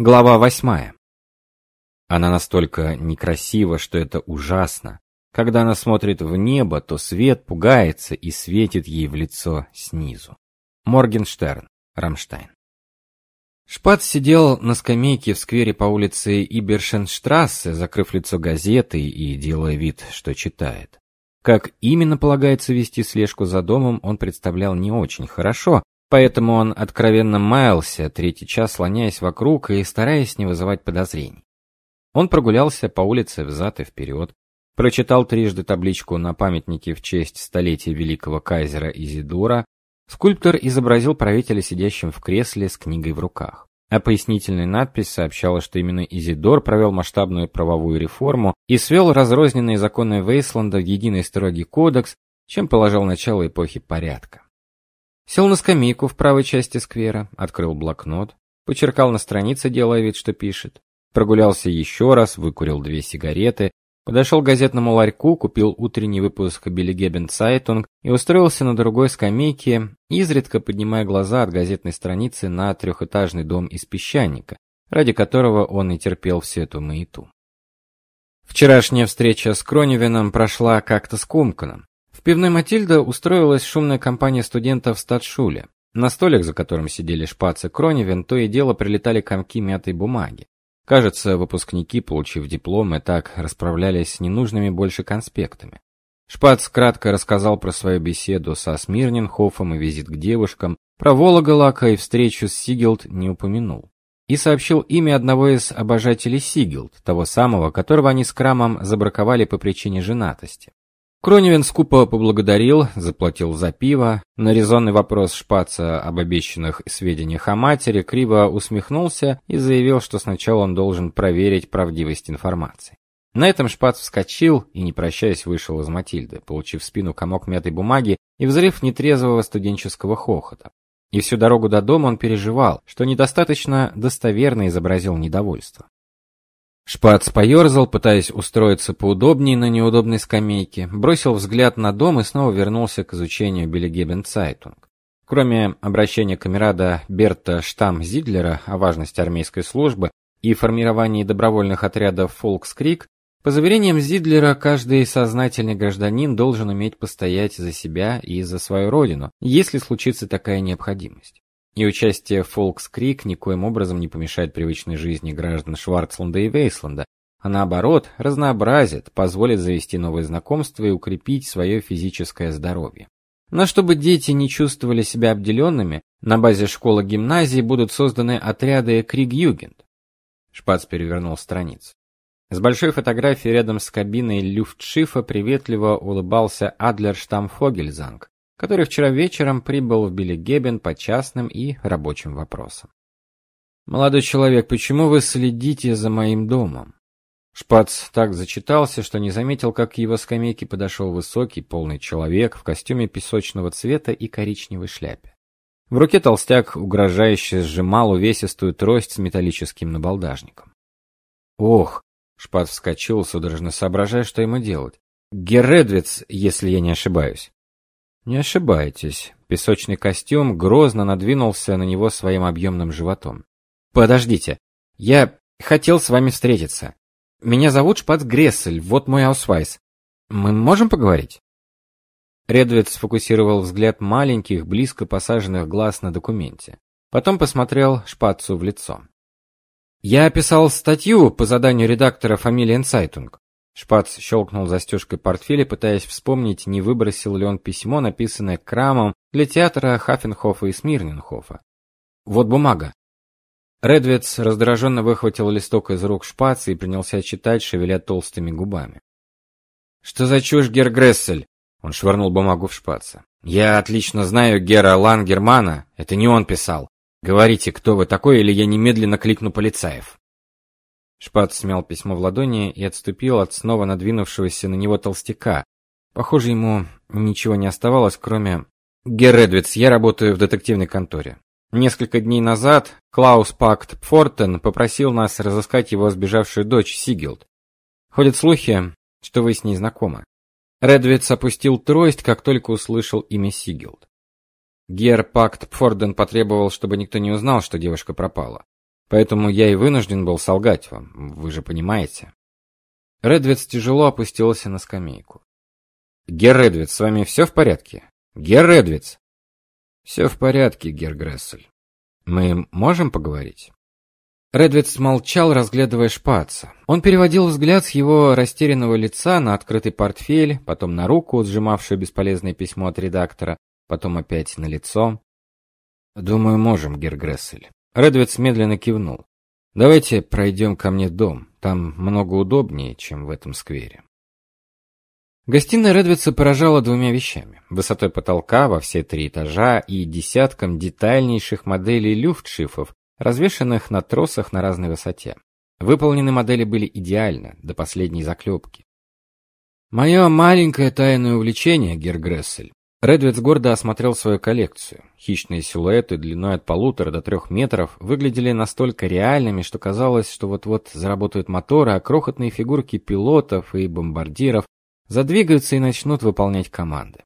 Глава восьмая. Она настолько некрасива, что это ужасно. Когда она смотрит в небо, то свет пугается и светит ей в лицо снизу. Моргенштерн, Рамштайн. Шпац сидел на скамейке в сквере по улице Ибершенштрассе, закрыв лицо газетой и делая вид, что читает. Как именно полагается вести слежку за домом, он представлял не очень хорошо, Поэтому он откровенно маялся, третий час слоняясь вокруг и стараясь не вызывать подозрений. Он прогулялся по улице взад и вперед, прочитал трижды табличку на памятнике в честь столетия великого кайзера Изидора. Скульптор изобразил правителя сидящим в кресле с книгой в руках. А пояснительная надпись сообщала, что именно Изидор провел масштабную правовую реформу и свел разрозненные законы Вейсланда в единый строгий кодекс, чем положил начало эпохи порядка. Сел на скамейку в правой части сквера, открыл блокнот, почеркал на странице, делая вид, что пишет. Прогулялся еще раз, выкурил две сигареты, подошел к газетному ларьку, купил утренний выпуск Биллигебен Цайтунг и устроился на другой скамейке, изредка поднимая глаза от газетной страницы на трехэтажный дом из песчаника, ради которого он и терпел всю эту маяту. Вчерашняя встреча с Кроневином прошла как-то скомканно. В пивной Матильда устроилась шумная компания студентов в статшуле. На столик, за которым сидели Шпац и Кроневин, то и дело прилетали комки мятой бумаги. Кажется, выпускники, получив дипломы, так расправлялись с ненужными больше конспектами. Шпац кратко рассказал про свою беседу со Смирненхофом и визит к девушкам, про Вологолака и встречу с Сигелд не упомянул. И сообщил имя одного из обожателей Сигелд, того самого, которого они с Крамом забраковали по причине женатости. Кроневин скупо поблагодарил, заплатил за пиво. На резонный вопрос Шпаца об обещанных сведениях о матери криво усмехнулся и заявил, что сначала он должен проверить правдивость информации. На этом Шпац вскочил и, не прощаясь, вышел из Матильды, получив в спину комок мятой бумаги и взрыв нетрезвого студенческого хохота. И всю дорогу до дома он переживал, что недостаточно достоверно изобразил недовольство. Шпац поерзал, пытаясь устроиться поудобнее на неудобной скамейке, бросил взгляд на дом и снова вернулся к изучению Биллигебен Цайтунг. Кроме обращения камерада Берта Штам-Зидлера о важности армейской службы и формировании добровольных отрядов Фолкскриг, по заверениям Зидлера, каждый сознательный гражданин должен уметь постоять за себя и за свою родину, если случится такая необходимость. И участие Фолкскрик никоим образом не помешает привычной жизни граждан Шварцланда и Вейсланда, а наоборот, разнообразит, позволит завести новые знакомства и укрепить свое физическое здоровье. Но чтобы дети не чувствовали себя обделенными, на базе школы-гимназии будут созданы отряды Кригюгенд. Шпац перевернул страницу. С большой фотографией рядом с кабиной Люфтшифа приветливо улыбался Адлер Штамфогельзанг, который вчера вечером прибыл в Биллигебен по частным и рабочим вопросам. Молодой человек, почему вы следите за моим домом? Шпац так зачитался, что не заметил, как к его скамейке подошел высокий, полный человек в костюме песочного цвета и коричневой шляпе. В руке толстяк угрожающе сжимал увесистую трость с металлическим набалдажником. Ох, Шпац вскочил, судорожно соображая, что ему делать. Герр Редвиц, если я не ошибаюсь. Не ошибаетесь. Песочный костюм грозно надвинулся на него своим объемным животом. Подождите. Я хотел с вами встретиться. Меня зовут Шпац Грессель, вот мой аусвайс. Мы можем поговорить? Редвиц сфокусировал взгляд маленьких, близко посаженных глаз на документе. Потом посмотрел Шпацу в лицо. Я писал статью по заданию редактора Фамилиенцайтунг. Шпац щелкнул застежкой портфеля, пытаясь вспомнить, не выбросил ли он письмо, написанное Крамом для театра Хафенхофа и Смирненхофа. Вот бумага. Редвиц раздраженно выхватил листок из рук Шпаца и принялся читать, шевеля толстыми губами. Что за чушь, Гергрессель? Он швырнул бумагу в Шпаца. Я отлично знаю Гера Лангермана, это не он писал. Говорите, кто вы такой, или я немедленно кликну полицаев. Шпат смял письмо в ладони и отступил от снова надвинувшегося на него толстяка. Похоже, ему ничего не оставалось, кроме Герредвиц, я работаю в детективной конторе. Несколько дней назад Клаус Пакт Фортен попросил нас разыскать его сбежавшую дочь Сигилд. Ходят слухи, что вы с ней знакомы. Редвиц опустил трость, как только услышал имя Сигилд. Гер Пакт Форден потребовал, чтобы никто не узнал, что девушка пропала. Поэтому я и вынужден был солгать вам, вы же понимаете. Редвиц тяжело опустился на скамейку. Гер Редвиц, с вами все в порядке? Гер Редвиц. Все в порядке, Гер Грессель. Мы можем поговорить? Редвиц молчал, разглядывая шпаца. Он переводил взгляд с его растерянного лица на открытый портфель, потом на руку, сжимавшую бесполезное письмо от редактора, потом опять на лицо. Думаю, можем, Гер Грессель. Редвиц медленно кивнул. Давайте пройдем ко мне дом. Там много удобнее, чем в этом сквере. Гостиная Редвица поражала двумя вещами: высотой потолка во все три этажа и десятком детальнейших моделей люфтшифов, развешанных на тросах на разной высоте. Выполнены модели были идеально, до последней заклепки. Мое маленькое тайное увлечение, Гергрессель. Редвиц гордо осмотрел свою коллекцию. Хищные силуэты длиной от полутора до трех метров выглядели настолько реальными, что казалось, что вот-вот заработают моторы, а крохотные фигурки пилотов и бомбардиров задвигаются и начнут выполнять команды.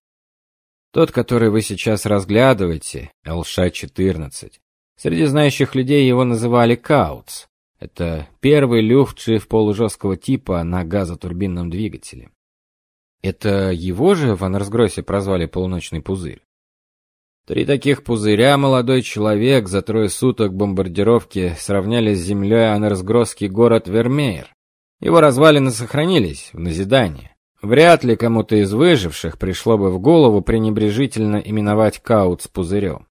Тот, который вы сейчас разглядываете, ЛШ-14, Среди знающих людей его называли Каутс. Это первый люфтшиф полужесткого типа на газотурбинном двигателе. Это его же в Анерсгроссе прозвали полуночный пузырь. Три таких пузыря молодой человек за трое суток бомбардировки сравняли с землей Анерсгросский город Вермеер. Его развалины сохранились в назидание. Вряд ли кому-то из выживших пришло бы в голову пренебрежительно именовать Каутс пузырем.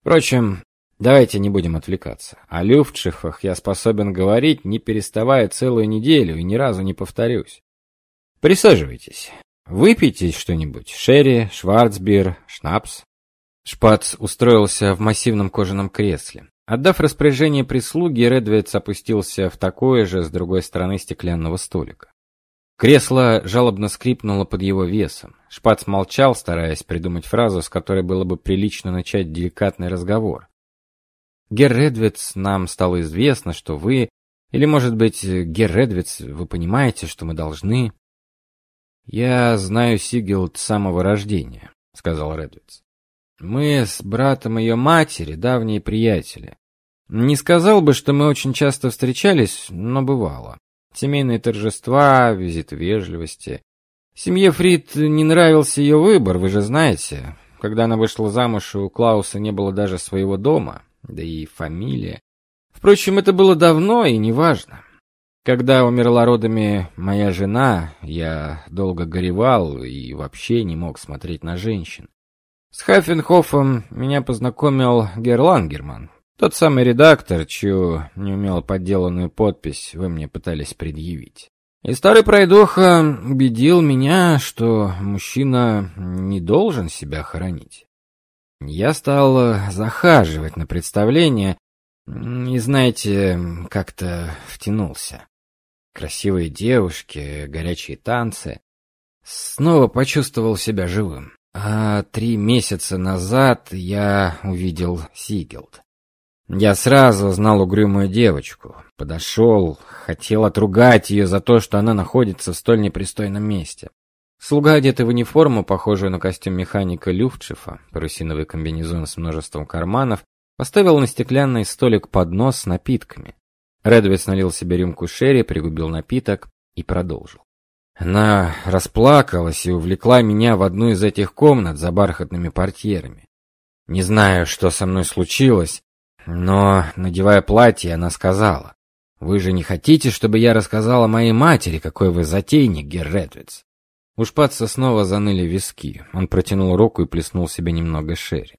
Впрочем, Давайте не будем отвлекаться. О люфтшифах я способен говорить, не переставая целую неделю и ни разу не повторюсь. Присаживайтесь. Выпейте что-нибудь. Шерри, шварцбир, шнапс. Шпац устроился в массивном кожаном кресле. Отдав распоряжение прислуги, Редвиц опустился в такое же с другой стороны стеклянного столика. Кресло жалобно скрипнуло под его весом. Шпац молчал, стараясь придумать фразу, с которой было бы прилично начать деликатный разговор. Гер Редвиц, нам стало известно, что вы, или, может быть, Гер Редвиц, вы понимаете, что мы должны... Я знаю Сигилд с самого рождения, сказал Редвиц. Мы с братом ее матери давние приятели. Не сказал бы, что мы очень часто встречались, но бывало. Семейные торжества, визиты вежливости. Семье Фрид не нравился ее выбор, вы же знаете. Когда она вышла замуж, у Клауса не было даже своего дома да и фамилия. Впрочем, это было давно и неважно. Когда умерла родами моя жена, я долго горевал и вообще не мог смотреть на женщин. С Хаффенхофом меня познакомил Герлангерман, тот самый редактор, чью неумело подделанную подпись вы мне пытались предъявить. И старый пройдоха убедил меня, что мужчина не должен себя хоронить. Я стал захаживать на представление и, знаете, как-то втянулся. Красивые девушки, горячие танцы. Снова почувствовал себя живым. А три месяца назад я увидел Сигелд. Я сразу знал угрюмую девочку. Подошел, хотел отругать ее за то, что она находится в столь непристойном месте. Слуга, одетый в униформу, похожую на костюм механика Люфтшифа, парусиновый комбинезон с множеством карманов, поставил на стеклянный столик поднос с напитками. Редвиц налил себе рюмку шерри, пригубил напиток и продолжил. Она расплакалась и увлекла меня в одну из этих комнат за бархатными портьерами. Не знаю, что со мной случилось, но, надевая платье, она сказала: "Вы же не хотите, чтобы я рассказала моей матери, какой вы затейник, Гер Редвиц?" У Шпаца снова заныли виски. Он протянул руку и плеснул себе немного шерри.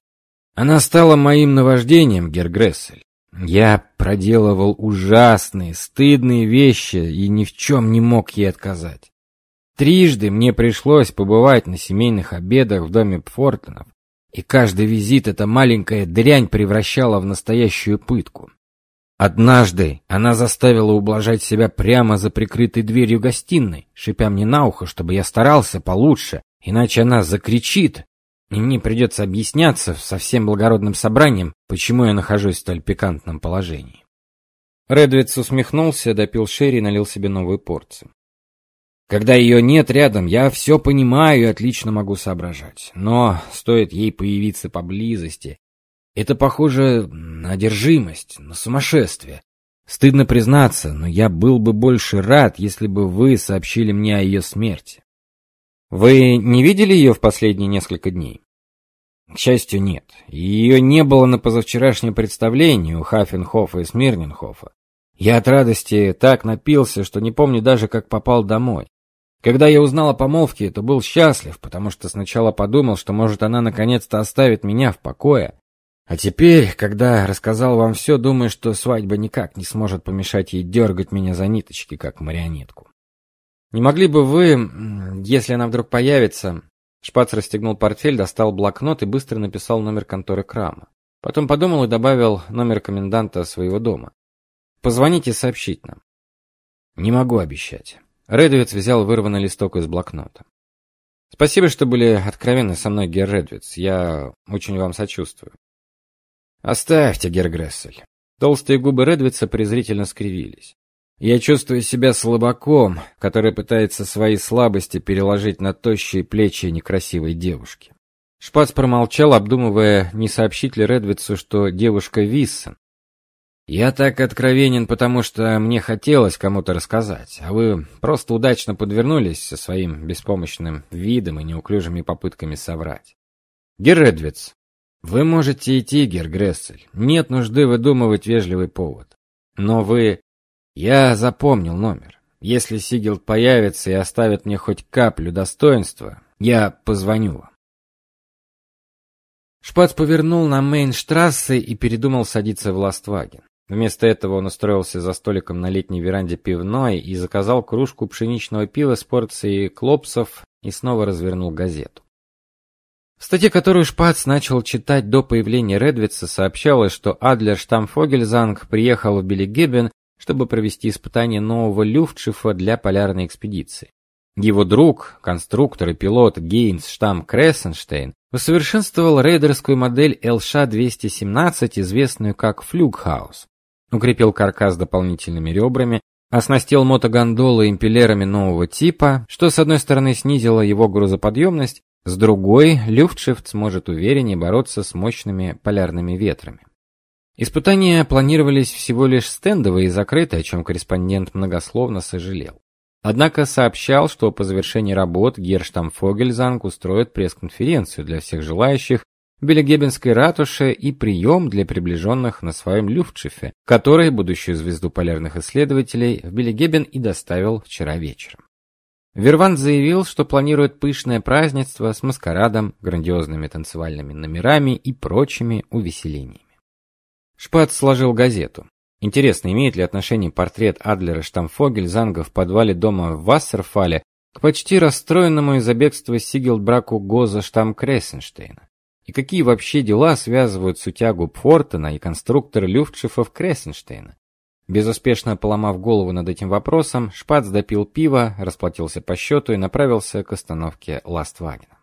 Она стала моим наваждением, Гергрессель. Я проделывал ужасные, стыдные вещи и ни в чем не мог ей отказать. Трижды мне пришлось побывать на семейных обедах в доме Пфортонов, и каждый визит эта маленькая дрянь превращала в настоящую пытку. Однажды она заставила ублажать себя прямо за прикрытой дверью гостиной, шипя мне на ухо, чтобы я старался получше, иначе она закричит, и мне придется объясняться со всем благородным собранием, почему я нахожусь в столь пикантном положении. Редвиц усмехнулся, допил шерри и налил себе новую порцию. Когда ее нет рядом, я все понимаю и отлично могу соображать. Но стоит ей появиться поблизости, Это похоже на одержимость, на сумасшествие. Стыдно признаться, но я был бы больше рад, если бы вы сообщили мне о ее смерти. Вы не видели ее в последние несколько дней? К счастью, нет. Ее не было на позавчерашнем представлении у Хафенхофа и Смирненхофа. Я от радости так напился, что не помню даже, как попал домой. Когда я узнал о помолвке, то был счастлив, потому что сначала подумал, что может она наконец-то оставит меня в покое. А теперь, когда рассказал вам все, думаю, что свадьба никак не сможет помешать ей дергать меня за ниточки, как марионетку. Не могли бы вы, если она вдруг появится, Шпац расстегнул портфель, достал блокнот и быстро написал номер конторы Крама. Потом подумал и добавил номер коменданта своего дома. Позвоните сообщить нам. Не могу обещать. Редвиц взял вырванный листок из блокнота. Спасибо, что были откровенны со мной, Гер Редвиц. Я очень вам сочувствую. Оставьте, Гер Грессель. Толстые губы Редвица презрительно скривились. Я чувствую себя слабаком, который пытается свои слабости переложить на тощие плечи некрасивой девушки. Шпац промолчал, обдумывая, не сообщить ли Редвицу, что девушка Виссон, я так откровенен, потому что мне хотелось кому-то рассказать, а вы просто удачно подвернулись со своим беспомощным видом и неуклюжими попытками соврать. Герредвиц, вы можете идти, Гергрессель. Нет нужды выдумывать вежливый повод. Но вы... Я запомнил номер. Если Сигел появится и оставит мне хоть каплю достоинства, я позвоню вам. Шпац повернул на Мейнштрассе и передумал садиться в Ластваген. Вместо этого он устроился за столиком на летней веранде пивной и заказал кружку пшеничного пива с порцией клопсов и снова развернул газету. В статье, которую Шпац начал читать до появления Редвица, сообщалось, что Адлер Штамфогельзанг приехал в Белигебен, чтобы провести испытание нового люфтшифа для полярной экспедиции. Его друг, конструктор и пилот Гейнс Штам Крессенштейн, усовершенствовал рейдерскую модель ЛШ-217, известную как Флюгхаус укрепил каркас дополнительными ребрами, оснастил мотогондолы импеллерами нового типа, что с одной стороны снизило его грузоподъемность, с другой Люфтшифт сможет увереннее бороться с мощными полярными ветрами. Испытания планировались всего лишь стендовые и закрытые, о чем корреспондент многословно сожалел. Однако сообщал, что по завершении работ Герштамфогельзанг устроит пресс-конференцию для всех желающих, Белегебенской ратуше и прием для приближенных на своем Люфтшифе, который будущую звезду полярных исследователей в Белегебен и доставил вчера вечером. Вервант заявил, что планирует пышное празднество с маскарадом, грандиозными танцевальными номерами и прочими увеселениями. Шпац сложил газету. Интересно, имеет ли отношение портрет Адлера Штамфогель-Занга в подвале дома в Вассерфале к почти расстроенному из-за бегства Сигелбраку Гоза Штам Крессенштейна? И какие вообще дела связывают сутягу Пфортена и конструктора Люфтшифов Крессенштейна? Безуспешно поломав голову над этим вопросом, Шпац допил пиво, расплатился по счету и направился к остановке Ластвагена.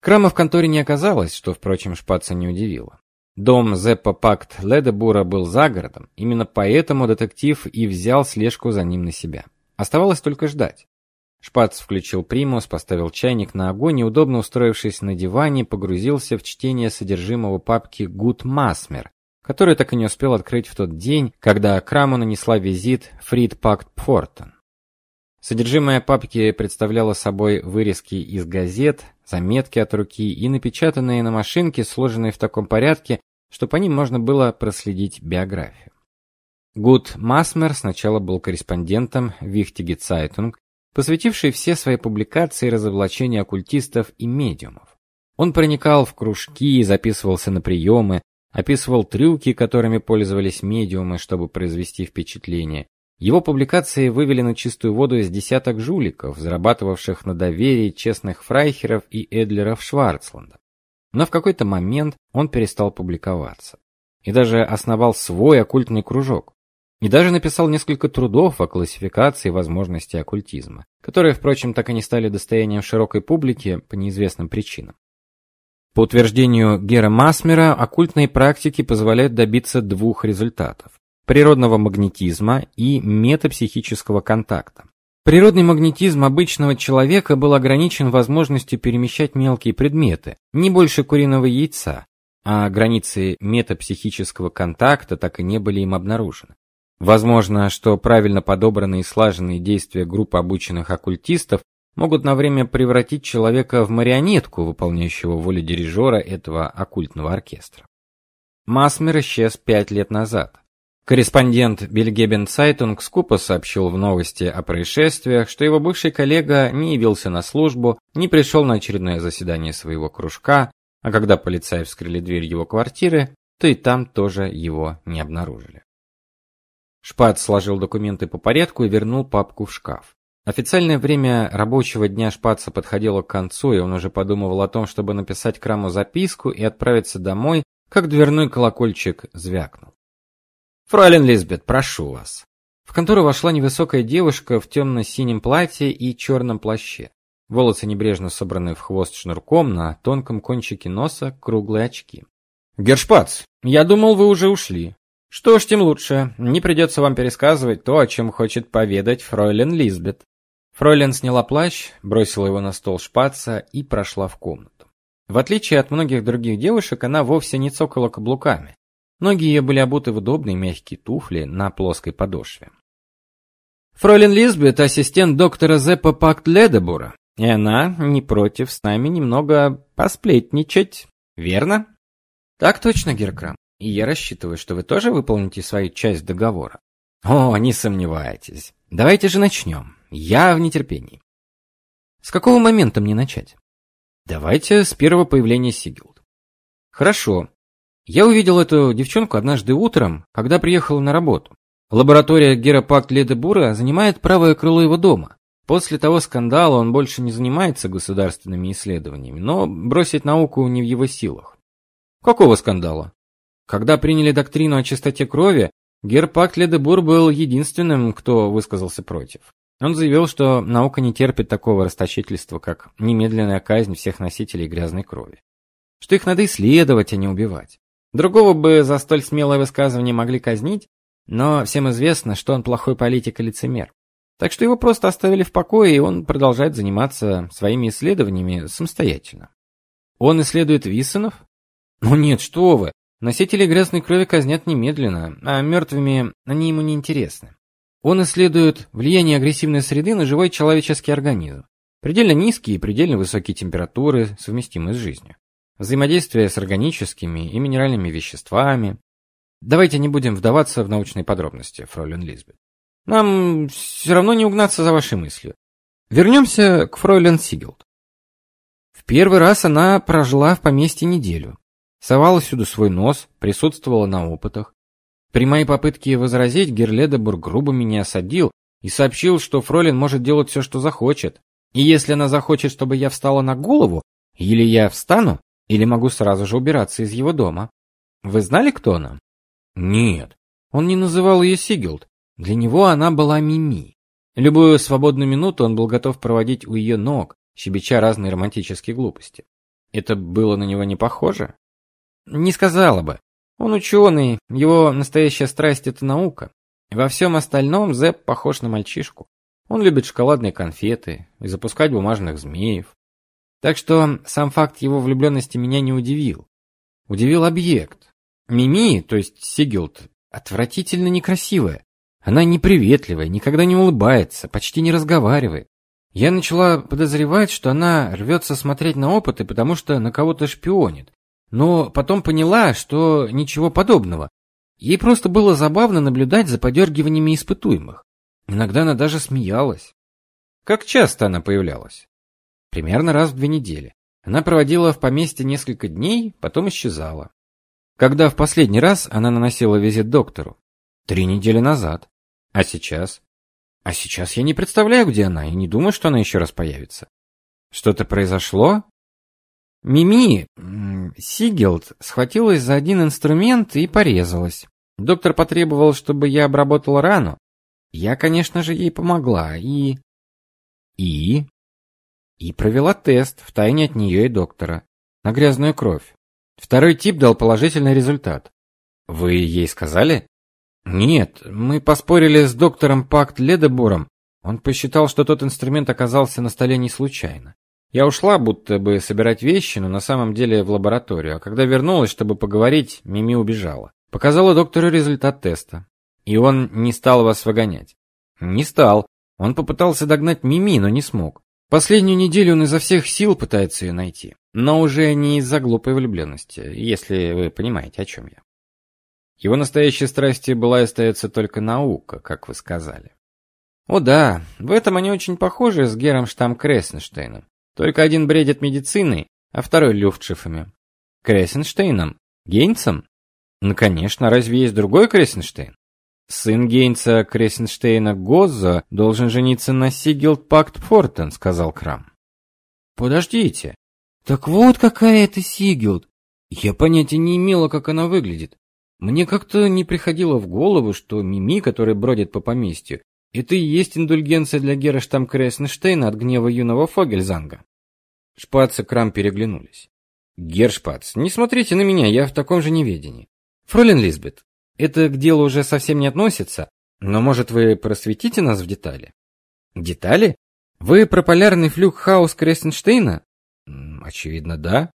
Крама в конторе не оказалось, что, впрочем, Шпаца не удивило. Дом Зеппа Пакт Ледебура был за городом, именно поэтому детектив и взял слежку за ним на себя. Оставалось только ждать. Шпац включил примус, поставил чайник на огонь и, удобно устроившись на диване, погрузился в чтение содержимого папки «Гуд Масмер», которую так и не успел открыть в тот день, когда Краму нанесла визит Фрид Пакт Пфортен. Содержимое папки представляло собой вырезки из газет, заметки от руки и напечатанные на машинке, сложенные в таком порядке, что по ним можно было проследить биографию. Гуд Масмер сначала был корреспондентом Wichtige Zeitung посвятивший все свои публикации разоблачению оккультистов и медиумов. Он проникал в кружки, записывался на приемы, описывал трюки, которыми пользовались медиумы, чтобы произвести впечатление. Его публикации вывели на чистую воду из десяток жуликов, зарабатывавших на доверии честных фрайхеров и эдлеров Шварцланда. Но в какой-то момент он перестал публиковаться и даже основал свой оккультный кружок. И даже написал несколько трудов о классификации возможностей оккультизма, которые, впрочем, так и не стали достоянием широкой публики по неизвестным причинам. По утверждению Гера Масмера, оккультные практики позволяют добиться двух результатов: природного магнетизма и метапсихического контакта. Природный магнетизм обычного человека был ограничен возможностью перемещать мелкие предметы, не больше куриного яйца, а границы метапсихического контакта так и не были им обнаружены. Возможно, что правильно подобранные и слаженные действия группы обученных оккультистов могут на время превратить человека в марионетку, выполняющего волю дирижера этого оккультного оркестра. Масмер исчез пять лет назад. Корреспондент Биллигебен Цайтунг скупо сообщил в новости о происшествиях, что его бывший коллега не явился на службу, не пришел на очередное заседание своего кружка, а когда полицаи вскрыли дверь его квартиры, то и там тоже его не обнаружили. Шпац сложил документы по порядку и вернул папку в шкаф. Официальное время рабочего дня Шпаца подходило к концу, и он уже подумывал о том, чтобы написать Краму записку и отправиться домой, как дверной колокольчик звякнул. Фройлен Лизбет, прошу вас. В контору вошла невысокая девушка в темно синем платье и черном плаще. Волосы небрежно собраны в хвост шнурком, на тонком кончике носа круглые очки. Гершпац, я думал, вы уже ушли. Что ж, тем лучше. Не придется вам пересказывать то, о чем хочет поведать фройлен Лизбет. Фройлен сняла плащ, бросила его на стол шпаца и прошла в комнату. В отличие от многих других девушек, она вовсе не цокала каблуками. Ноги ее были обуты в удобные мягкие туфли на плоской подошве. Фройлен Лизбет ассистент доктора Зеппа Пакт Ледебура, и она не против с нами немного посплетничать, верно? Так точно, Геркрам. И я рассчитываю, что вы тоже выполните свою часть договора. О, не сомневайтесь. Давайте же начнем. Я в нетерпении. С какого момента мне начать? Давайте с первого появления Сигилд. Хорошо. Я увидел эту девчонку однажды утром, когда приехал на работу. Лаборатория Герапакт Ледебура занимает правое крыло его дома. После того скандала он больше не занимается государственными исследованиями, но бросить науку не в его силах. Какого скандала? Когда приняли доктрину о чистоте крови, Герпакт Ледебур был единственным, кто высказался против. Он заявил, что наука не терпит такого расточительства, как немедленная казнь всех носителей грязной крови. Что их надо исследовать, а не убивать. Другого бы за столь смелое высказывание могли казнить, но всем известно, что он плохой политик и лицемер. Так что его просто оставили в покое, и он продолжает заниматься своими исследованиями самостоятельно. Он исследует Виссенов? Ну нет, что вы. Носители грязной крови казнят немедленно, а мертвыми они ему не интересны. Он исследует влияние агрессивной среды на живой человеческий организм. Предельно низкие и предельно высокие температуры, совместимые с жизнью взаимодействие с органическими и минеральными веществами. Давайте не будем вдаваться в научные подробности, фройлен Лизбет. Нам все равно не угнаться за вашей мыслью. Вернемся к фройлен Сигелд. В первый раз она прожила в поместье неделю. Совала сюда свой нос, присутствовала на опытах. При моей попытке возразить, Герледебург грубо меня осадил и сообщил, что фройлен может делать все, что захочет. И если она захочет, чтобы я встала на голову, или я встану, или могу сразу же убираться из его дома. Вы знали, кто она? Нет. Он не называл ее Сигилд. Для него она была Мими. Любую свободную минуту он был готов проводить у ее ног, щебеча разные романтические глупости. Это было на него не похоже? Не сказала бы. Он ученый, его настоящая страсть это наука. Во всем остальном Зэп похож на мальчишку. Он любит шоколадные конфеты и запускать бумажных змеев. Так что сам факт его влюбленности меня не удивил. Удивил объект. Мими, то есть Сигилд, отвратительно некрасивая. Она неприветливая, никогда не улыбается, почти не разговаривает. Я начала подозревать, что она рвется смотреть на опыты, потому что на кого-то шпионит. Но потом поняла, что ничего подобного. Ей просто было забавно наблюдать за подергиваниями испытуемых. Иногда она даже смеялась. Как часто она появлялась? Примерно раз в две недели. Она проводила в поместье несколько дней, потом исчезала. Когда в последний раз она наносила визит доктору? Три недели назад. А сейчас? А сейчас я не представляю, где она, и не думаю, что она еще раз появится. Что-то произошло? Мими, Сигелд, схватилась за один инструмент и порезалась. Доктор потребовал, чтобы я обработала рану. Я, конечно же, ей помогла, и... И? И провела тест в тайне от нее и доктора на грязную кровь. Второй тип дал положительный результат. Вы ей сказали? Нет, мы поспорили с доктором Пакт Ледебуром. Он посчитал, что тот инструмент оказался на столе не случайно. Я ушла, будто бы собирать вещи, но на самом деле в лабораторию, а когда вернулась, чтобы поговорить, Мими убежала. Показала доктору результат теста. И он не стал вас выгонять. Не стал. Он попытался догнать Мими, но не смог. Последнюю неделю он изо всех сил пытается ее найти, но уже не из-за глупой влюбленности, если вы понимаете, о чем я. Его настоящей страстью была и остается только наука, как вы сказали. О да, в этом они очень похожи с Гером Штам Крессенштейном. Только один бредит медициной, а второй Люфтшифами. Крессенштейном? Гейнцем? Ну, конечно, разве есть другой Крессенштейн? Сын Гейнца Крессенштейна Гозза должен жениться на Сигилд Пакт Фортен, сказал Крам. Подождите. Так вот какая это Сигилд. Я понятия не имела, как она выглядит. Мне как-то не приходило в голову, что Мими, который бродит по поместью, это и есть индульгенция для Гера Штамкреснштейна от гнева юного Фогельзанга. Шпац и Крам переглянулись. Гершпац, не смотрите на меня, я в таком же неведении. Фролин Лизбет, это к делу уже совсем не относится, но может вы просветите нас в детали? Детали? Вы про полярный флюк Хаус Крестенштейна? Очевидно, да.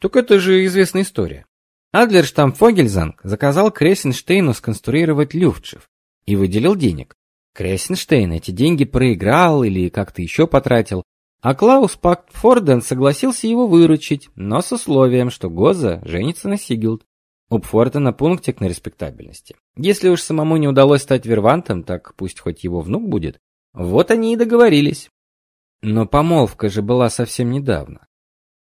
Так это же известная история. Адлерштам Фогельзанг заказал Крестенштейну сконструировать люфтшиф и выделил денег. Крестенштейн эти деньги проиграл или как-то еще потратил, а Клаус Пактфорден согласился его выручить, но с условием, что Гоза женится на Сигилд. У Пфортена пунктик на респектабельности. Если уж самому не удалось стать вервантом, так пусть хоть его внук будет. Вот они и договорились. Но помолвка же была совсем недавно.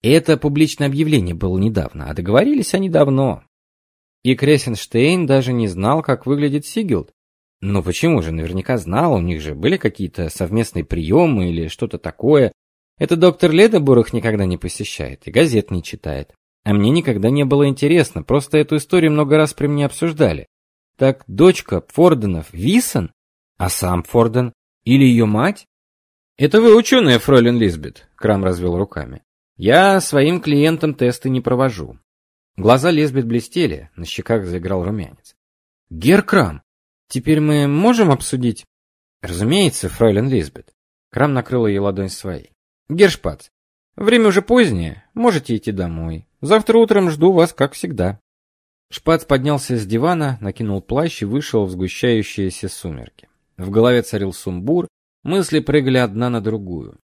Это публичное объявление было недавно, а договорились они давно. И Крессенштейн даже не знал, как выглядит Сигилд. Ну почему же? Наверняка знал, у них же были какие-то совместные приемы или что-то такое, это доктор Ледобур их никогда не посещает и газет не читает. А мне никогда не было интересно, просто эту историю много раз при мне обсуждали. Так дочка Форденов Висон? А сам Форден? Или ее мать? Это вы ученая, фройлен Лизбет, Крам развел руками. Я своим клиентам тесты не провожу. Глаза Лизбет блестели, на щеках заиграл румянец. Гер Крам, теперь мы можем обсудить? Разумеется, фройлен Лизбет. Крам накрыл ей ладонь своей. Гершпац, время уже позднее, можете идти домой. Завтра утром жду вас, как всегда. Шпац поднялся с дивана, накинул плащ и вышел в сгущающиеся сумерки. В голове царил сумбур, мысли прыгали одна на другую.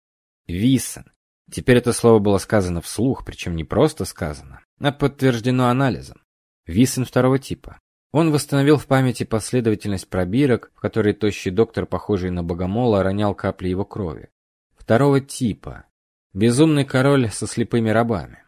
Виссен. Теперь это слово было сказано вслух, причем не просто сказано, а подтверждено анализом. Виссен второго типа. Он восстановил в памяти последовательность пробирок, в которой тощий доктор, похожий на богомола, ронял капли его крови второго типа. Безумный король со слепыми рабами.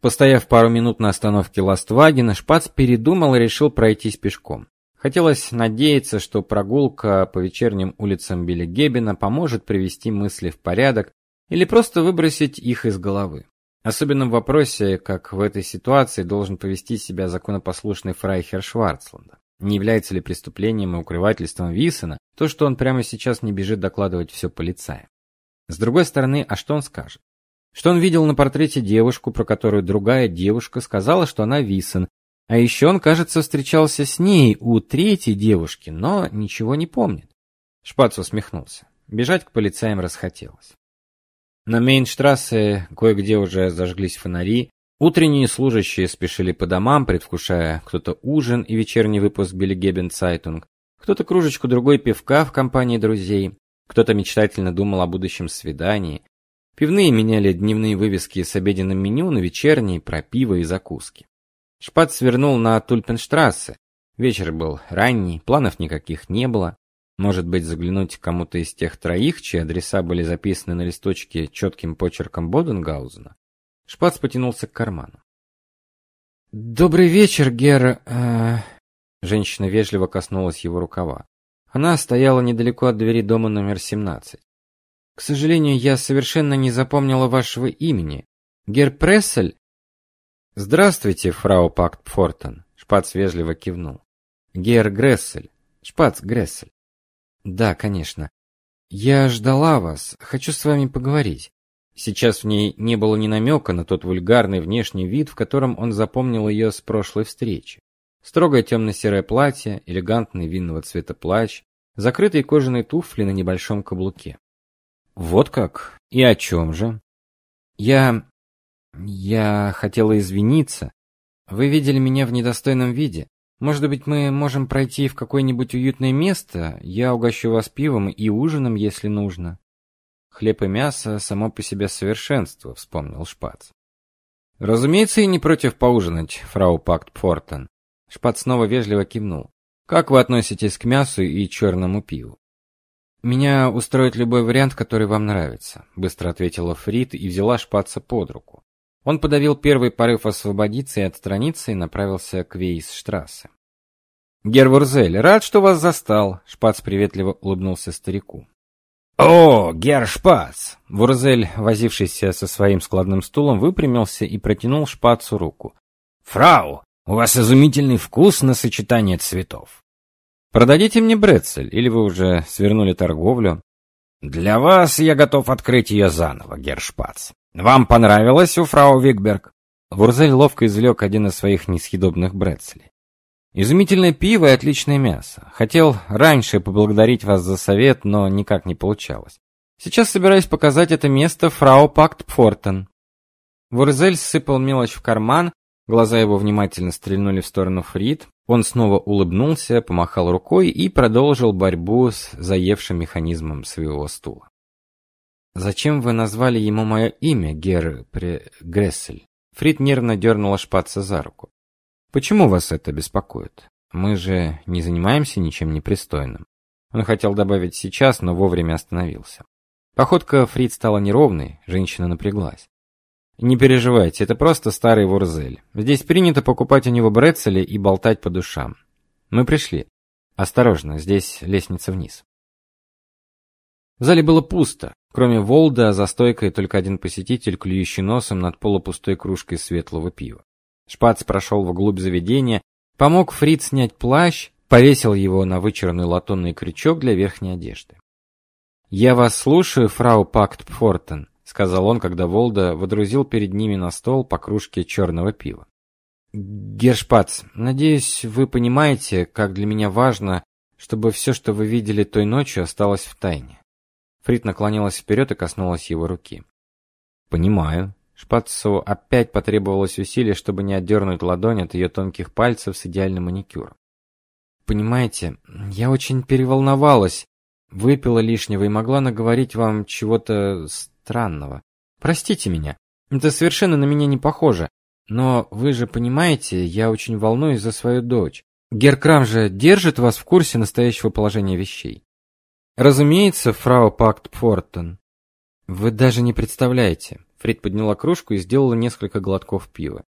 Постояв пару минут на остановке Ластвагена, Шпац передумал и решил пройтись пешком. Хотелось надеяться, что прогулка по вечерним улицам Белегебена поможет привести мысли в порядок или просто выбросить их из головы. Особенно в вопросе, как в этой ситуации должен повести себя законопослушный фрайхер Шварцланда. Не является ли преступлением и укрывательством Висена то, что он прямо сейчас не бежит докладывать все полицаям? С другой стороны, а что он скажет? Что он видел на портрете девушку, про которую другая девушка сказала, что она Висен, а еще он, кажется, встречался с ней у третьей девушки, но ничего не помнит. Шпац усмехнулся. Бежать к полицаям расхотелось. На Мейнштрассе кое-где уже зажглись фонари, утренние служащие спешили по домам, предвкушая кто-то ужин и вечерний выпуск Биллигебен Цайтунг, кто-то кружечку другой пивка в компании друзей, кто-то мечтательно думал о будущем свидании. Пивные меняли дневные вывески с обеденным меню на вечерние про пиво и закуски. Шпат свернул на Тульпенштрассе. Вечер был ранний, планов никаких не было. Может быть, заглянуть кому-то из тех троих, чьи адреса были записаны на листочке четким почерком Боденгаузена. Шпац потянулся к карману. Добрый вечер, Гер. Э... Женщина вежливо коснулась его рукава. Она стояла недалеко от двери дома номер 17. К сожалению, я совершенно не запомнила вашего имени. Гер Прессель? Здравствуйте, фрау Пакт Фортен. Шпац вежливо кивнул. Гер Грессель. Шпац Грессель. Да, конечно. Я ждала вас. Хочу с вами поговорить. Сейчас в ней не было ни намека на тот вульгарный внешний вид, в котором он запомнил ее с прошлой встречи. Строгое темно-серое платье, элегантный винного цвета плащ, закрытые кожаные туфли на небольшом каблуке. Вот как? И о чем же? Я... я хотела извиниться. Вы видели меня в недостойном виде. Может быть, мы можем пройти в какое-нибудь уютное место? Я угощу вас пивом и ужином, если нужно. Хлеб и мясо само по себе совершенство, вспомнил Шпац. Разумеется, и не против поужинать, фрау Пакт Фортен. Шпац снова вежливо кивнул. Как вы относитесь к мясу и черному пиву? Меня устроит любой вариант, который вам нравится, быстро ответила Фрид и взяла Шпаца под руку. Он подавил первый порыв освободиться и отстраниться и направился к Вейсштрассе. Гервурзель, рад, что вас застал, Шпац приветливо улыбнулся старику. О, Гер Шпац! Вурзель, возившийся со своим складным стулом, выпрямился и протянул Шпацу руку. Фрау, у вас изумительный вкус на сочетание цветов. Продадите мне брецель, или вы уже свернули торговлю? Для вас я готов открыть ее заново, Гер Шпац. Вам понравилось у фрау Викберг? Вурзель ловко извлек один из своих несъедобных брецелей. Изумительное пиво и отличное мясо. Хотел раньше поблагодарить вас за совет, но никак не получалось. Сейчас собираюсь показать это место фрау Пакт Пфортен. Вурзель сыпал мелочь в карман, глаза его внимательно стрельнули в сторону Фрид. Он снова улыбнулся, помахал рукой и продолжил борьбу с заевшим механизмом своего стула. Зачем вы назвали ему мое имя, Гер Пре Грессель? Фрид нервно дернула шпаца за руку. Почему вас это беспокоит? Мы же не занимаемся ничем непристойным. Он хотел добавить сейчас, но вовремя остановился. Походка Фрид стала неровной, женщина напряглась. Не переживайте, это просто старый ворзель. Здесь принято покупать у него брецели и болтать по душам. Мы пришли. Осторожно, здесь лестница вниз. В зале было пусто. Кроме Волда, за стойкой только один посетитель, клюющий носом над полупустой кружкой светлого пива. Шпац прошел вглубь заведения, помог Фриц снять плащ, повесил его на вычурный латунный крючок для верхней одежды. "Я вас слушаю, фрау Пакт Пфортен", сказал он, когда Волда водрузил перед ними на стол по кружке черного пива. "Гершпац, надеюсь, вы понимаете, как для меня важно, чтобы все, что вы видели той ночью, осталось в тайне. Фрид наклонилась вперед и коснулась его руки. Понимаю. Шпацу опять потребовалось усилие, чтобы не отдернуть ладонь от ее тонких пальцев с идеальным маникюром. Понимаете, я очень переволновалась, выпила лишнего и могла наговорить вам чего-то странного. Простите меня. Это совершенно на меня не похоже. Но вы же понимаете, я очень волнуюсь за свою дочь. Геркрам же держит вас в курсе настоящего положения вещей. Разумеется, фрау Пакт Пфортен. Вы даже не представляете. Фрид подняла кружку и сделала несколько глотков пива.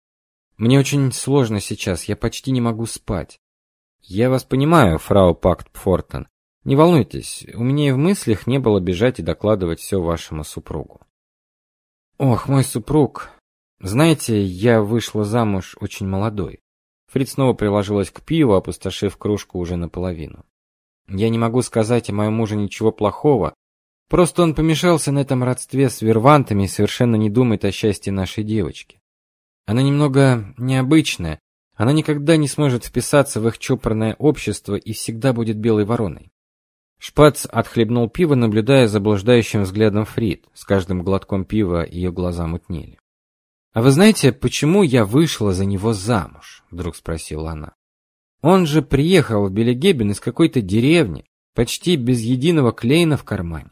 Мне очень сложно сейчас, я почти не могу спать. Я вас понимаю, фрау Пакт Пфортен. Не волнуйтесь, у меня и в мыслях не было бежать и докладывать все вашему супругу. Ох, мой супруг. Знаете, я вышла замуж очень молодой. Фрид снова приложилась к пиву, опустошив кружку уже наполовину. Я не могу сказать о моем муже ничего плохого. Просто он помешался на этом родстве с вервантами и совершенно не думает о счастье нашей девочки. Она немного необычная. Она никогда не сможет вписаться в их чопорное общество и всегда будет белой вороной. Шпац отхлебнул пиво, наблюдая за блуждающим взглядом Фрид. С каждым глотком пива ее глаза мутнели. А вы знаете, почему я вышла за него замуж? вдруг спросила она. Он же приехал в Белегебен из какой-то деревни, почти без единого клейна в кармане.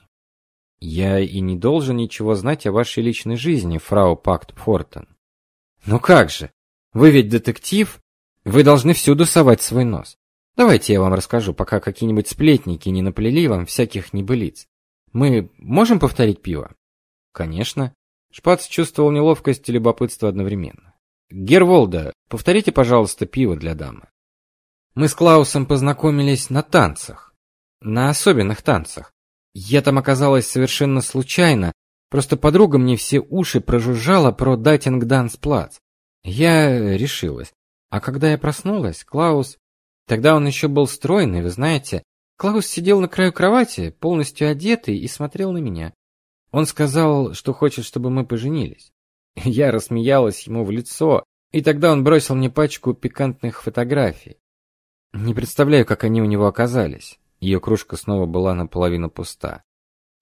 Я и не должен ничего знать о вашей личной жизни, фрау Пакт Фортен. Ну как же? Вы ведь детектив, вы должны всюду совать свой нос. Давайте я вам расскажу, пока какие-нибудь сплетники не наплели вам всяких небылиц. Мы можем повторить пиво? Конечно. Шпац чувствовал неловкость и любопытство одновременно. Герволда, повторите, пожалуйста, пиво для дамы. Мы с Клаусом познакомились на танцах. На особенных танцах. Я там оказалась совершенно случайно. Просто подруга мне все уши прожужжала про Датинг-Данс-Плац. Я решилась. А когда я проснулась, Клаус... Тогда он еще был стройный, вы знаете. Клаус сидел на краю кровати, полностью одетый, и смотрел на меня. Он сказал, что хочет, чтобы мы поженились. Я рассмеялась ему в лицо, и тогда он бросил мне пачку пикантных фотографий. Не представляю, как они у него оказались. Ее кружка снова была наполовину пуста.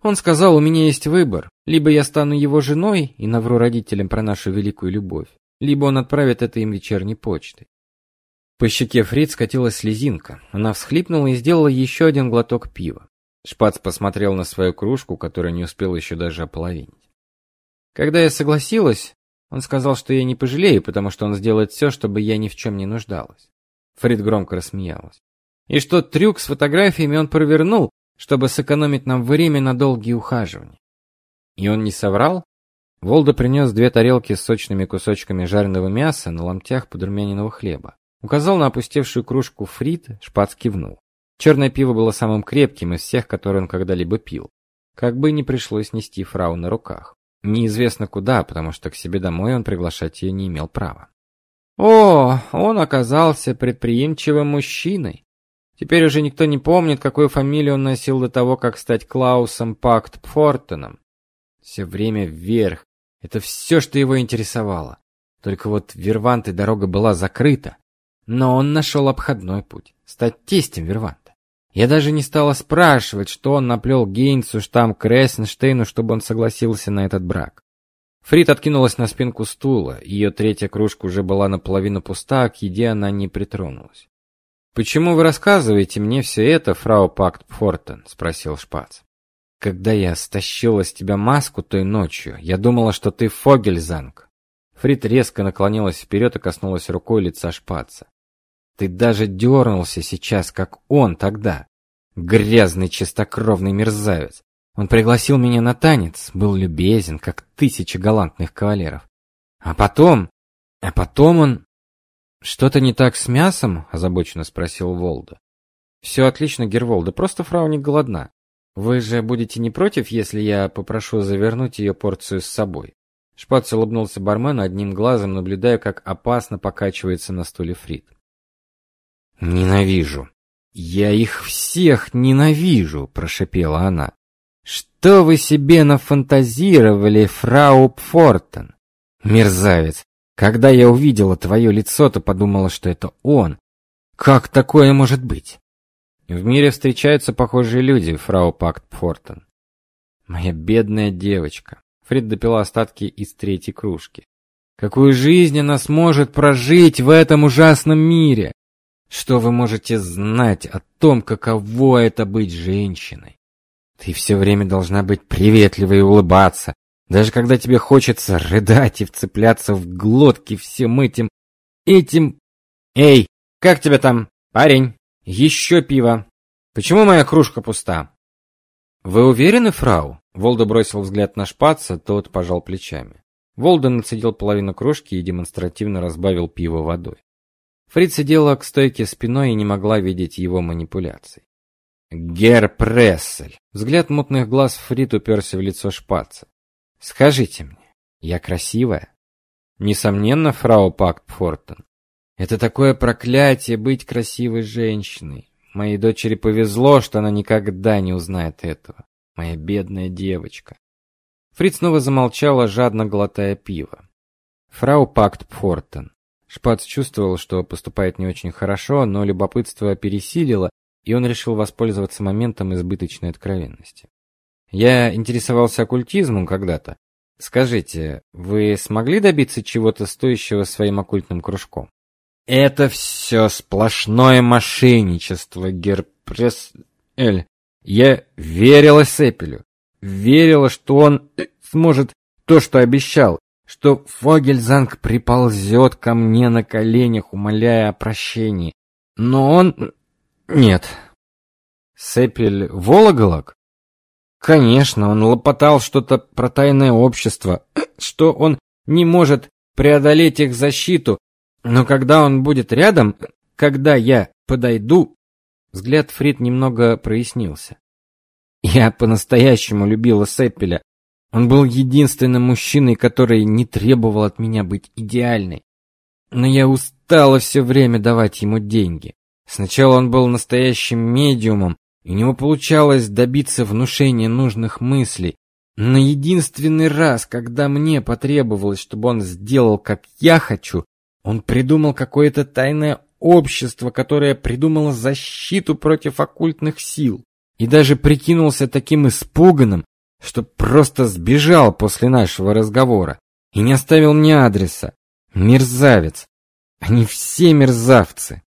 Он сказал, у меня есть выбор. Либо я стану его женой и навру родителям про нашу великую любовь, либо он отправит это им вечерней почтой. По щеке Фрид скатилась слезинка. Она всхлипнула и сделала еще один глоток пива. Шпац посмотрел на свою кружку, которую не успел еще даже ополовинить. Когда я согласилась, он сказал, что я не пожалею, потому что он сделает все, чтобы я ни в чем не нуждалась. Фрид громко рассмеялась. И что трюк с фотографиями он провернул, чтобы сэкономить нам время на долгие ухаживания. И он не соврал? Волда принес две тарелки с сочными кусочками жареного мяса на ломтях подрумяненного хлеба. Указал на опустевшую кружку Фрид, Шпац кивнул. Черное пиво было самым крепким из всех, которые он когда-либо пил. Как бы не пришлось нести фрау на руках. Неизвестно куда, потому что к себе домой он приглашать ее не имел права. О, он оказался предприимчивым мужчиной. Теперь уже никто не помнит, какую фамилию он носил до того, как стать Клаусом Пакт Пфортеном. Все время вверх. Это все, что его интересовало. Только вот в Верванты дорога была закрыта. Но он нашел обходной путь стать тестем Верванта. Я даже не стала спрашивать, что он наплел Гейнсу, штамм Крессенштейну, чтобы он согласился на этот брак. Фрид откинулась на спинку стула. Ее третья кружка уже была наполовину пуста, а к еде она не притронулась. Почему вы рассказываете мне все это, фрау Пакт Пфортен? спросил Шпац. Когда я стащила с тебя маску той ночью, я думала, что ты Фогельзанг. Фрид резко наклонилась вперед и коснулась рукой лица Шпаца. Ты даже дернулся сейчас, как он тогда. Грязный чистокровный мерзавец. Он пригласил меня на танец, был любезен, как тысячи галантных кавалеров. А потом... А потом он... Что-то не так с мясом? озабоченно спросил Волда. «Все отлично, Герволда, просто фрау не голодна. Вы же будете не против, если я попрошу завернуть ее порцию с собой? Шпац улыбнулся бармену одним глазом, наблюдая, как опасно покачивается на стуле Фрид. Ненавижу. Я их всех ненавижу, прошипела она. Что вы себе нафантазировали, фрау Пфортен? Мерзавец. Когда я увидела твое лицо, то подумала, что это он. Как такое может быть? В мире встречаются похожие люди, фрау Пакт Пфортен. Моя бедная девочка. Фрид допила остатки из третьей кружки. Какую жизнь она сможет прожить в этом ужасном мире? Что вы можете знать о том, каково это быть женщиной? Ты все время должна быть приветливой и улыбаться, даже когда тебе хочется рыдать и вцепляться в глотки всем этим этим Эй, как тебя там, парень? Еще пиво. Почему моя кружка пуста? Вы уверены, фрау? Волда бросил взгляд на Шпаца, тот пожал плечами. Волда нацедил половину кружки и демонстративно разбавил пиво водой. Фрид сидела к стойке спиной и не могла видеть его манипуляций. Гер Прессель. Взгляд мутных глаз Фрид уперся в лицо Шпаца. Скажите мне, я красивая? Несомненно, фрау Пактфортен. Это такое проклятие быть красивой женщиной. Моей дочери повезло, что она никогда не узнает этого. Моя бедная девочка. Фрид снова замолчала, жадно глотая пиво. Фрау Пактфортен, Шпац чувствовал, что поступает не очень хорошо, но любопытство пересилило, и он решил воспользоваться моментом избыточной откровенности. Я интересовался оккультизмом когда-то. Скажите, вы смогли добиться чего-то стоящего своим оккультным кружком? Это все сплошное мошенничество, Герпресс Эль. Я верила Сепелю, верила, что он сможет то, что обещал, что Фогельзанг приползет ко мне на коленях, умоляя о прощении. Но он... Нет. Сепель Вологолок? Конечно, он лопотал что-то про тайное общество, что он не может преодолеть их защиту, но когда он будет рядом, когда я подойду, взгляд Фрид немного прояснился. Я по-настоящему любила Сеппеля, он был единственным мужчиной, который не требовал от меня быть идеальной. Но я устала все время давать ему деньги. Сначала он был настоящим медиумом, и у него получалось добиться внушения нужных мыслей. Но единственный раз, когда мне потребовалось, чтобы он сделал, как я хочу, он придумал какое-то тайное общество, которое придумало защиту против оккультных сил. И даже прикинулся таким испуганным, что просто сбежал после нашего разговора и не оставил мне адреса. Мерзавец. Они все мерзавцы.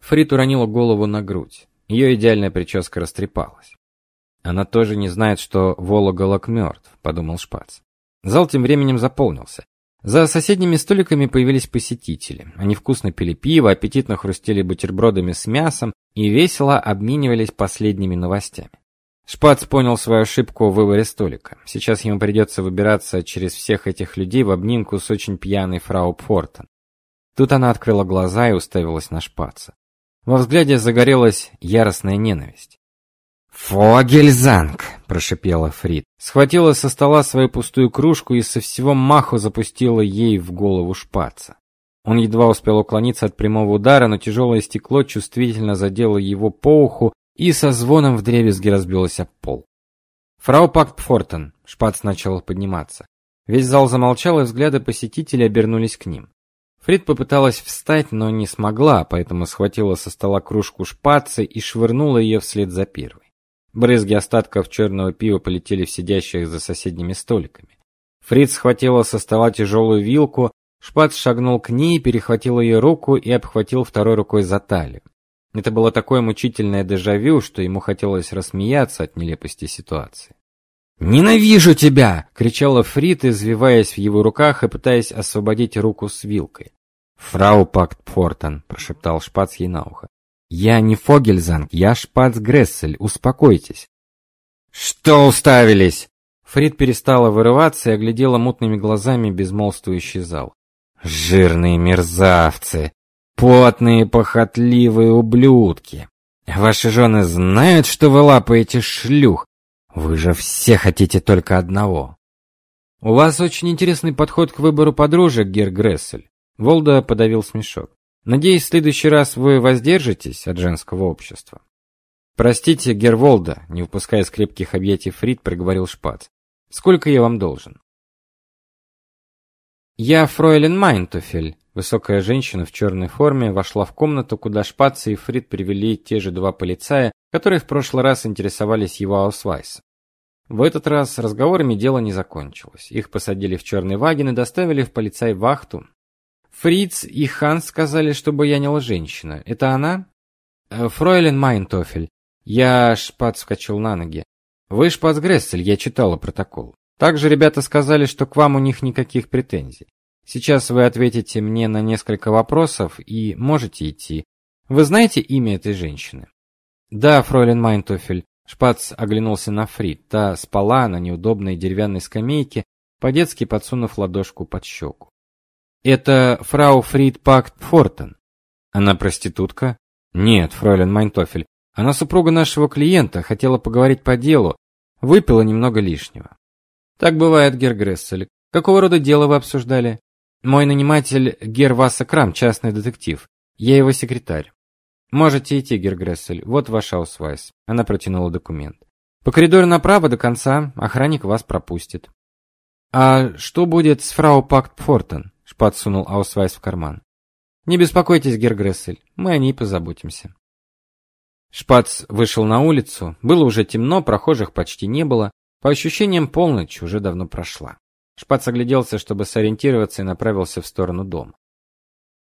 Фрид уронила голову на грудь. Ее идеальная прическа растрепалась. Она тоже не знает, что Вологолок мертв, подумал Шпац. Зал тем временем заполнился. За соседними столиками появились посетители. Они вкусно пили пиво, аппетитно хрустели бутербродами с мясом и весело обменивались последними новостями. Шпац понял свою ошибку в выборе столика. Сейчас ему придется выбираться через всех этих людей в обнимку с очень пьяной фрау Пфортен. Тут она открыла глаза и уставилась на Шпаца. Во взгляде загорелась яростная ненависть. «Фогельзанг!» – прошипела Фрид. Схватила со стола свою пустую кружку и со всего маху запустила ей в голову шпаца. Он едва успел уклониться от прямого удара, но тяжелое стекло чувствительно задело его по уху и со звоном вдребезги разбилось об пол. «Фрау Пактфортен!» – шпац начал подниматься. Весь зал замолчал, и взгляды посетителей обернулись к ним. Фрид попыталась встать, но не смогла, поэтому схватила со стола кружку шпацы и швырнула ее вслед за первой. Брызги остатков черного пива полетели в сидящих за соседними столиками. Фриц схватила со стола тяжелую вилку, Шпац шагнул к ней, перехватил ее руку и обхватил второй рукой за талию. Это было такое мучительное дежавю, что ему хотелось рассмеяться от нелепости ситуации. «Ненавижу тебя!» — кричала Фрид, извиваясь в его руках и пытаясь освободить руку с вилкой. «Фрау Пактфортен», — прошептал Шпац ей на ухо. Я не Фогельзанг, я Шпац Грессель, успокойтесь. Что уставились? Фрид перестала вырываться и оглядела мутными глазами безмолвствующий зал. Жирные мерзавцы, потные похотливые ублюдки. Ваши жены знают, что вы лапаете шлюх. Вы же все хотите только одного. У вас очень интересный подход к выбору подружек, Гер Грессель. Волда подавил смешок. Надеюсь, в следующий раз вы воздержитесь от женского общества. Простите, Герволда, не выпуская из крепких объятий Фрид, проговорил Шпац. Сколько я вам должен? Я фройлен Майнтофель. Высокая женщина в черной форме вошла в комнату, куда Шпац и Фрид привели те же два полицая, которые в прошлый раз интересовались его аусвайсом. В этот раз разговорами дело не закончилось. Их посадили в черный ваген и доставили в полицай-вахту, Фриц и Ханс сказали, чтобы я не женщина. Это она? Э, Фройлен Майнтофель. Я шпац вскочил на ноги. Вы шпац Грессель, я читала протокол. Также ребята сказали, что к вам у них никаких претензий. Сейчас вы ответите мне на несколько вопросов и можете идти. Вы знаете имя этой женщины? Да, фройлен Майнтофель. Шпац оглянулся на Фрид. Та спала на неудобной деревянной скамейке, по-детски подсунув ладошку под щеку. Это фрау Фрид Пакт Фортен. Она проститутка? Нет, фройлен Майнтофель. Она супруга нашего клиента, хотела поговорить по делу, выпила немного лишнего. Так бывает, герр Грессель. Какого рода дело вы обсуждали? Мой наниматель Гер Васса Крам, частный детектив. Я его секретарь. Можете идти, герр Грессель. Вот ваш аусвайс. Она протянула документ. По коридору направо до конца, охранник вас пропустит. А что будет с фрау Пакт Фортен? Шпац сунул Аусвайс в карман. Не беспокойтесь, герр Грессель, мы о ней позаботимся. Шпац вышел на улицу. Было уже темно, прохожих почти не было. По ощущениям, полночь уже давно прошла. Шпац огляделся, чтобы сориентироваться, и направился в сторону дома.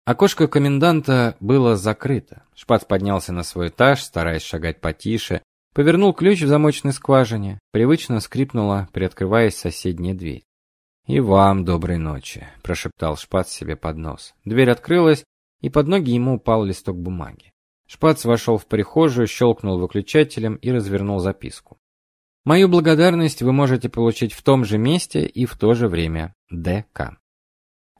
Окошко коменданта было закрыто. Шпац поднялся на свой этаж, стараясь шагать потише, повернул ключ в замочной скважине. Привычно скрипнула, приоткрываясь соседняя дверь. «И вам доброй ночи», – прошептал Шпац себе под нос. Дверь открылась, и под ноги ему упал листок бумаги. Шпац вошел в прихожую, щелкнул выключателем и развернул записку. «Мою благодарность вы можете получить в том же месте и в то же время. Д.К.»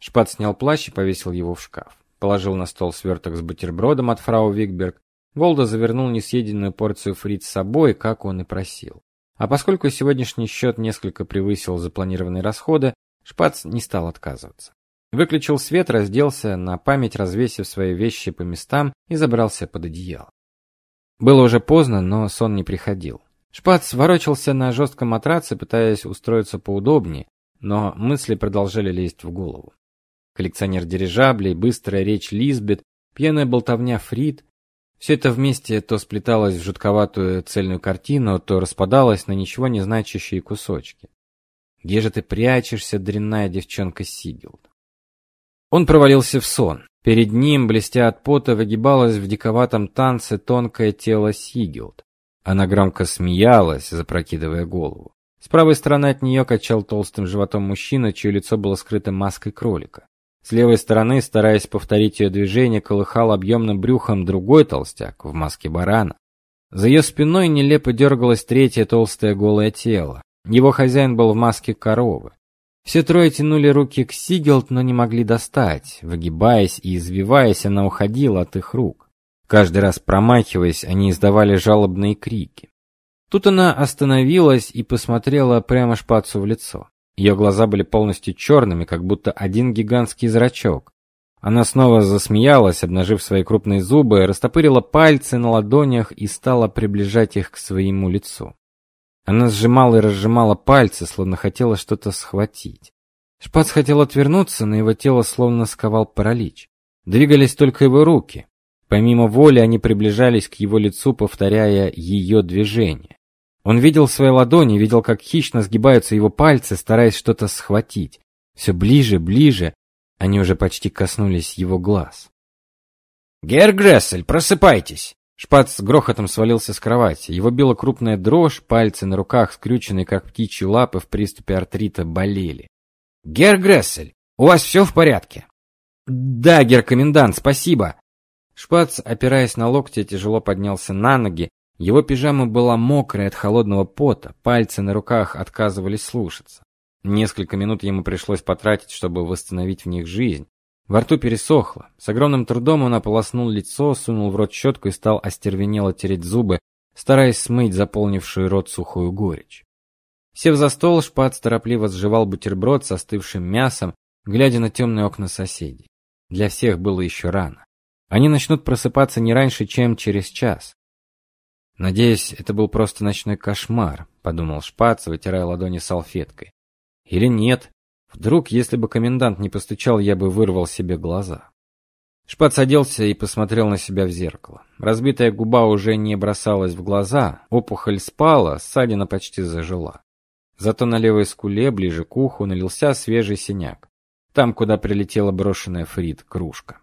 Шпац снял плащ и повесил его в шкаф. Положил на стол сверток с бутербродом от фрау Викберг. Волда завернул несъеденную порцию фриц с собой, как он и просил. А поскольку сегодняшний счет несколько превысил запланированные расходы, Шпац не стал отказываться. Выключил свет, разделся, на память развесив свои вещи по местам и забрался под одеяло. Было уже поздно, но сон не приходил. Шпац ворочался на жестком матраце, пытаясь устроиться поудобнее, но мысли продолжали лезть в голову. Коллекционер дирижаблей, быстрая речь Лизбет, пьяная болтовня Фрид Все это вместе то сплеталось в жутковатую цельную картину, то распадалось на ничего не значащие кусочки. Где же ты прячешься, дрянная девчонка Сигилд? Он провалился в сон. Перед ним, блестя от пота, выгибалось в диковатом танце тонкое тело Сигилд. Она громко смеялась, запрокидывая голову. С правой стороны от нее качал толстым животом мужчина, чье лицо было скрыто маской кролика. С левой стороны, стараясь повторить ее движение, колыхал объемным брюхом другой толстяк в маске барана. За ее спиной нелепо дергалось третье толстое голое тело. Его хозяин был в маске коровы. Все трое тянули руки к Сигелд, но не могли достать. Выгибаясь и извиваясь, она уходила от их рук. Каждый раз промахиваясь, они издавали жалобные крики. Тут она остановилась и посмотрела прямо шпацу в лицо. Ее глаза были полностью черными, как будто один гигантский зрачок. Она снова засмеялась, обнажив свои крупные зубы, растопырила пальцы на ладонях и стала приближать их к своему лицу. Она сжимала и разжимала пальцы, словно хотела что-то схватить. Шпац хотел отвернуться, но его тело словно сковал паралич. Двигались только его руки. Помимо воли они приближались к его лицу, повторяя ее движения. Он видел свои ладони, видел, как хищно сгибаются его пальцы, стараясь что-то схватить. Все ближе, ближе, они уже почти коснулись его глаз. «Герр Грессель, просыпайтесь!» Шпац с грохотом свалился с кровати. Его била крупная дрожь, пальцы на руках, скрюченные как птичьи лапы в приступе артрита, болели. «Герр Грессель, у вас все в порядке?» «Да, герр комендант, спасибо!» Шпац, опираясь на локти, тяжело поднялся на ноги, его пижама была мокрая от холодного пота, пальцы на руках отказывались слушаться. Несколько минут ему пришлось потратить, чтобы восстановить в них жизнь. Во рту пересохло. С огромным трудом он ополоснул лицо, сунул в рот щетку и стал остервенело тереть зубы, стараясь смыть заполнившую рот сухую горечь. Сев за стол, Шпац торопливо сживал бутерброд с остывшим мясом, глядя на темные окна соседей. Для всех было еще рано. Они начнут просыпаться не раньше, чем через час. Надеюсь, это был просто ночной кошмар, подумал Шпац, вытирая ладони салфеткой. Или нет? Вдруг, если бы комендант не постучал, я бы вырвал себе глаза. Шпац оделся и посмотрел на себя в зеркало. Разбитая губа уже не бросалась в глаза, опухоль спала, ссадина почти зажила. Зато на левой скуле, ближе к уху, налился свежий синяк. Там, куда прилетела брошенная Фрид кружка.